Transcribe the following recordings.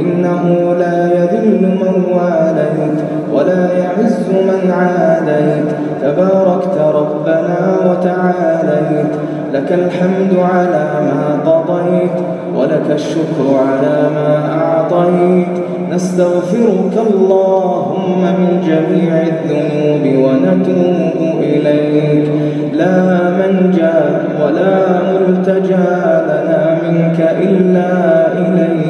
إنه لا يذل من واليت ولا يعز من عاديت. تباركت ربنا وتعاليت. لك الحمد على ما قضيت ولك الشكر على ما أعطيت. نستغفرك اللهم من جميع الذنوب ونتوب إليك. لا منجا ولا ملتجا لنا منك إلا إليك.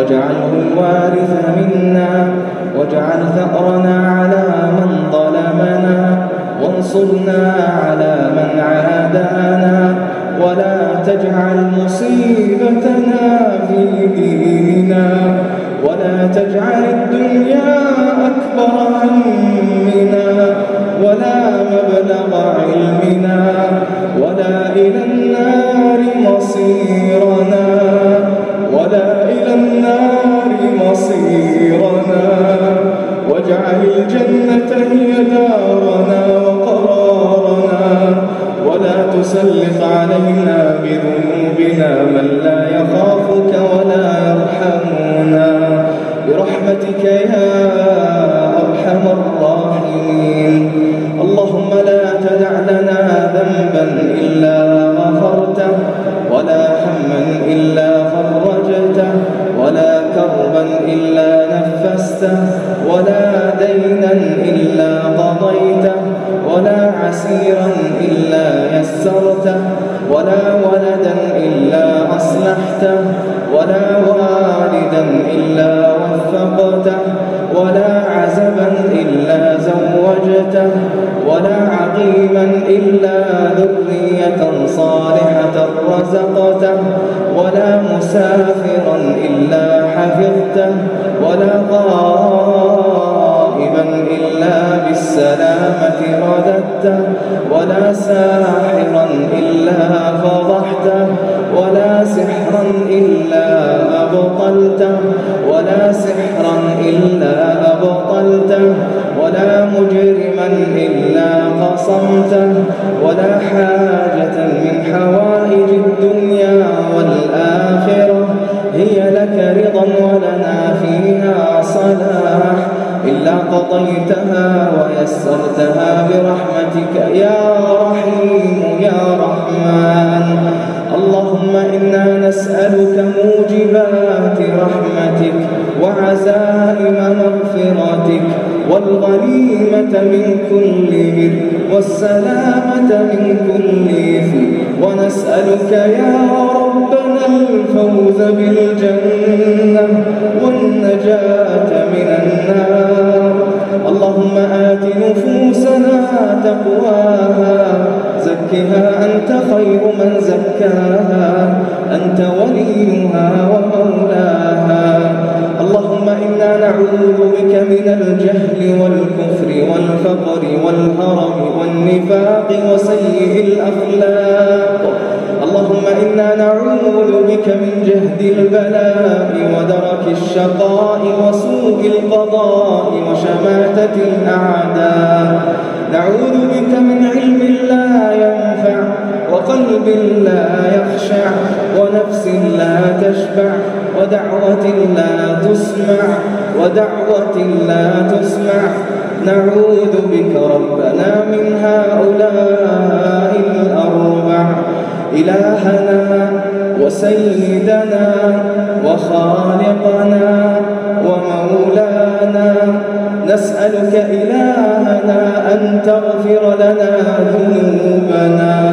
واجعله الوارث منا واجعل ثأرنا على من ظلمنا وانصرنا على من تسلط علينا بذنوبنا من لا يخافك ولا ولدا إلا أصلحته ولا والدا إلا وفقته ولا عزبا إلا زوجته ولا عقيما إلا ذرية صالحة رزقته ولا مسافرا إلا حفظته ولا غائبا إلا بالسلامة رددته. ولا ساحرا إلا فضحته ولا سحرا إلا أبطلته ولا سحرا إلا أبطلته ولا مجرما إلا قصمته ولا حاجة من حوائج الدنيا والآخرة هي لك رضا ولنا قضيتها ويسرتها برحمتك يا رحيم يا رحمن. اللهم إنا نسألك موجبات رحمتك وعزائم مغفرتك والغنيمة من كل بر والسلامة من كل إثم. ونسألك يا ربنا الفوز بالجنة زكاها أنت وليها ومولاها. اللهم إنا نعوذ بك من الجهل والكفر والفقر والهرم والنفاق وسيء الأخلاق. اللهم إنا نعوذ بك من جهد البلاء ودرك الشقاء وسوء القضاء وشماتة الأعداء. نعوذ بك من علم لا ينفع وقلب لا يخشع ونفس لا تشبع ودعوة لا تسمع ودعوة لا تسمع. نعوذ بك ربنا من هؤلاء الأربع. إلهنا وسيدنا وخالقنا نسألك إلهنا أن تغفر لنا ذنوبنا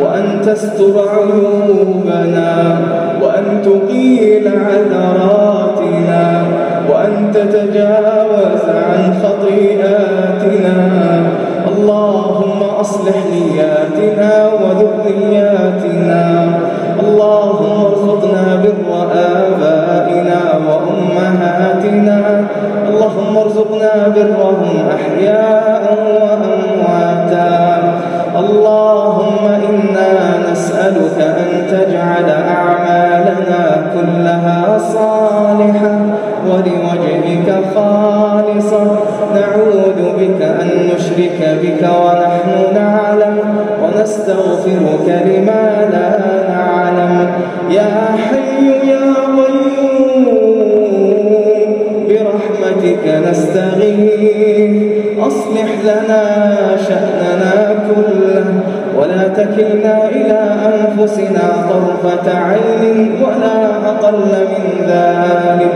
وأن تستر عيوبنا وأن تقيل عذراتنا وأن تتجاوز عن خطيئاتنا. اللهم أصلح نياتنا وذرياتنا. اللهم ارزقنا بر آبائنا وأمهاتنا. برهم أحياء وأمواتا. اللهم إنا نسألك أن تجعل أعمالنا كلها صالحة ولوجهك خالصة. نعوذ بك أن نشرك بك ونحن نعلم ونستغفرك لما لا نعلم. يا حي يا نستغيث. أصلح لنا شأننا كله ولا تكلنا إلى أنفسنا طرفة عين ولا أقل من ذلك.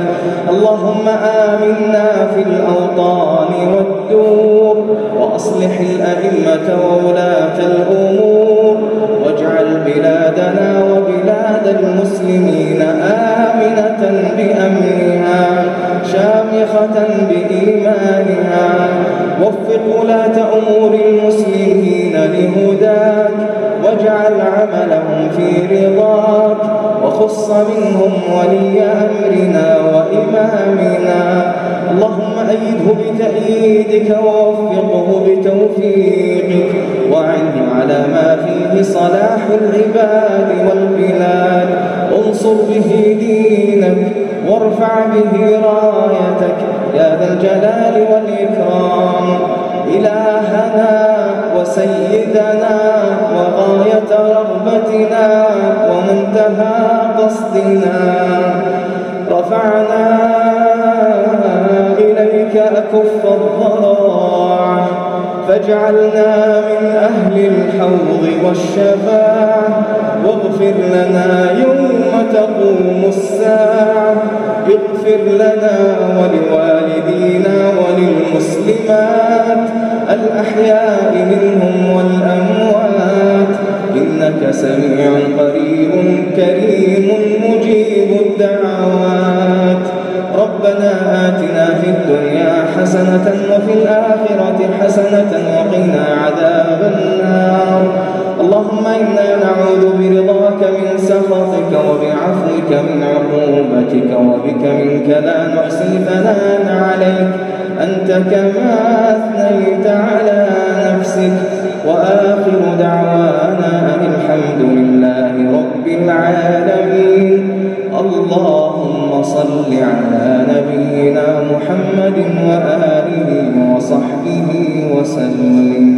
اللهم آمنا في الأوطان والدور وأصلح الأئمة وولاة الأمور واجعل بلادنا وبلاد المسلمين آمنة شامخة بإيمانها. وفق ولاة أمور المسلمين لهداك واجعل عملهم في رضاك وخص منهم ولي أمرنا وإمامنا. اللهم أيده بتأييدك ووفقه بتوفيقك وعنه على ما فيه صلاح العباد والبلاد. انصر به دينك وارفع به رايتك يا ذا الجلال والإكرام. فاجعلنا من أهل الحوض والشفاعة واغفر لنا يوم تقوم الساعة. اغفر لنا ولوالدينا وللمسلمات الأحياء منهم والأموات. إنك سميع قريب كريم مجيب الدعوات. ربنا آتنا في الدنيا حسنة وفي الآخرة حسنة وقنا عذاب النار. اللهم إنا نعوذ برضاك من سخطك وبعفوك من عقوبتك وبك منك لا نحصي ثناء عليك. أنت كما أثنيت على نفسك. وآخر دعوانا أن الحمد لله رب العالمين. اللهم صل على وصحبه وسلم.